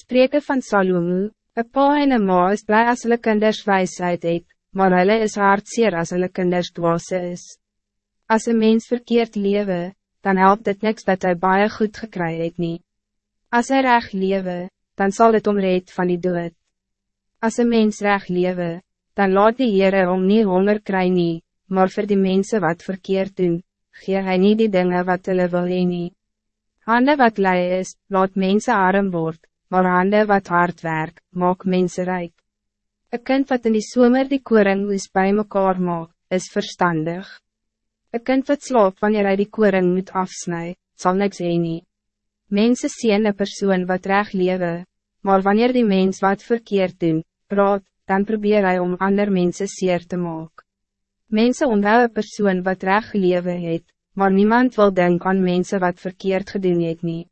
Spreken van Salomo, een pa en een ma is blij as hulle kinders wijsheid het, maar hulle is hartseer as hulle kinders dwaase is. As een mens verkeerd lewe, dan helpt het niks dat hij baie goed gekry het nie. As hy reg lewe, dan zal het omreed van die dood. As een mens reg lewe, dan laat die Heere om nie honger kry nie, maar voor die mensen wat verkeerd doen, gee hy nie die dingen wat hulle wil heen nie. Hande wat lei is, laat mensen arm word, maar hande wat hard werk, maak mensen rijk. Een kind wat in die somer die koring is bij mekaar maak, is verstandig. Een kind wat slaap wanneer hij die koring moet afsnijden, zal niks heen nie. Mensen zien een persoon wat reg lewe, maar wanneer die mens wat verkeerd doen, praat, dan probeer hij om ander mensen zeer te maken. Mensen onthou een persoon wat reg lewe het, maar niemand wil denken aan mensen wat verkeerd gedoen het nie.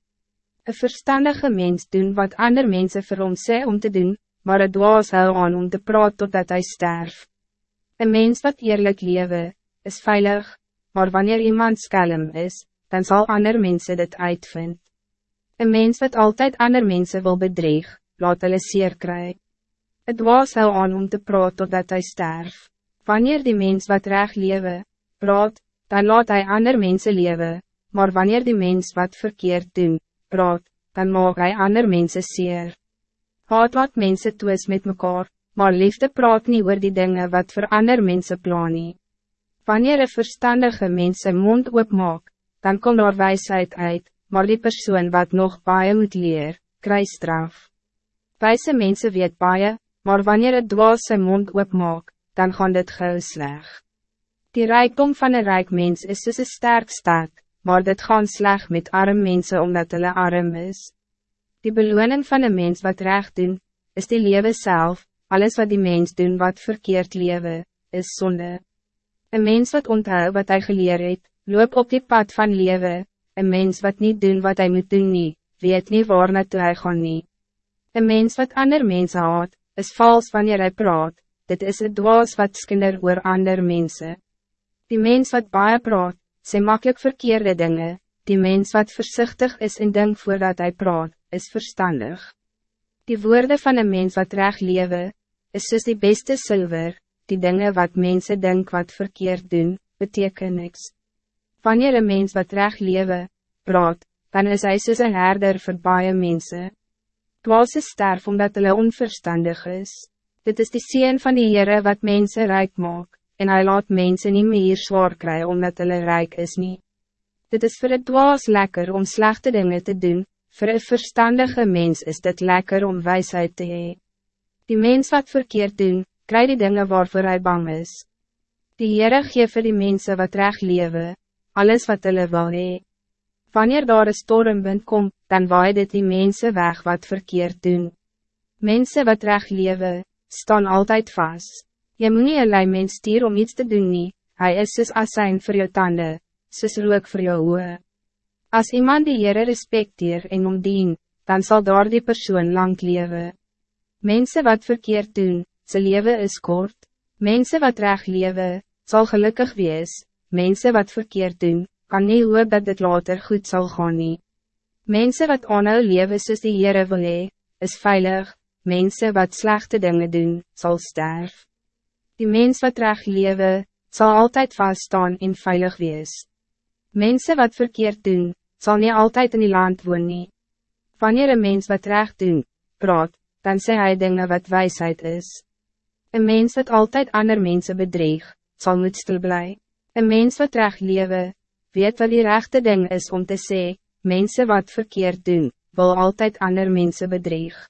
Een verstandige mens doen wat ander mensen vir hom sê om te doen, maar het dwaas hou aan om te praat totdat hij sterf. Een mens wat eerlijk lewe, is veilig, maar wanneer iemand skelm is, dan zal ander mensen dit uitvind. Een mens wat altijd ander mensen wil bedreig, laat hulle seer kry. Het dwaas hou aan om te praat totdat hij sterf. Wanneer die mens wat reg lewe, praat, dan laat hij ander mensen leven, maar wanneer die mens wat verkeerd doen, praat, dan mag hij ander mensen zeer. Haat wat mensen twis met mekaar, maar liefde praat niet oor die dingen wat voor ander mensen plan nie. Wanneer een verstandige mens zijn mond opmaak, dan komt er wijsheid uit, maar die persoon wat nog baie moet leer, krijg straf. Wijze mensen weet baie, maar wanneer het dwaas zijn mond opmaak, dan gaan dit gauw sleg. Die rijkdom van een rijk mens is soos een sterk staat, maar dit gaan sleg met arm mensen omdat hulle arm is. Die beloning van een mens wat recht doen, is die leven zelf, alles wat die mens doen wat verkeerd leven, is zonde. Een mens wat onthou wat hij geleerd het, loop op die pad van leven, een mens wat niet doen wat hij moet doen nie, weet niet waar naartoe hy gaan nie. Een mens wat ander mensen haat, is vals wanneer hij praat, dit is het dwaas wat skinder oor ander mensen. Die mens wat baie praat, sê makkelijk verkeerde dingen. die mens wat voorzichtig is en denk voordat hij praat, is verstandig. Die woorden van een mens wat recht lewe, is soos die beste zilver, die dingen wat mensen denk wat verkeerd doen, beteken niks. Wanneer een mens wat recht lewe, praat, dan is hij soos een herder vir baie mense. Dwaalse sterf omdat hulle onverstandig is. Dit is die sien van die Heere wat mensen rijk maak, en hij laat mensen niet meer zwaar krijgen omdat hulle rijk is niet. Dit is voor het dwaas lekker om slechte dingen te doen, voor een verstandige mens is dit lekker om wijsheid te hee. Die mens wat verkeerd doen, krijgt die dingen waarvoor hij bang is. Die Heere geef vir die mensen wat recht leven, alles wat hulle wil hee. Wanneer daar een stormwind komt, dan waai dit die mensen weg wat verkeerd doen. Mensen wat recht leven, staan altijd vast. Je moet niet alleen mens stier om iets te doen nie, hy is soos asijn voor jou tanden, soos rook voor jou oe. Als iemand die Heere respecteer en omdien, dan zal daar die persoon lang leven. Mensen wat verkeerd doen, ze leven is kort. Mensen wat recht leven, zal gelukkig wees. Mensen wat verkeerd doen, kan niet hoop dat het later goed zal gaan nie. Mensen wat aanhou leven soos die Heere wil hee, is veilig. Mensen wat slechte dingen doen, zal sterven. Die mens wat recht lewe, zal altijd vaststaan en veilig wees. Mensen wat verkeerd doen, zal niet altijd in die land woon nie. Wanneer een mens wat recht doen, praat, dan sê hy dinge wat wijsheid is. Een mens wat altijd ander mensen bedreig, zal moet stil bly. Een mens wat recht lewe, weet wat die rechte ding is om te zeggen. mensen wat verkeerd doen, wil altijd ander mensen bedreig.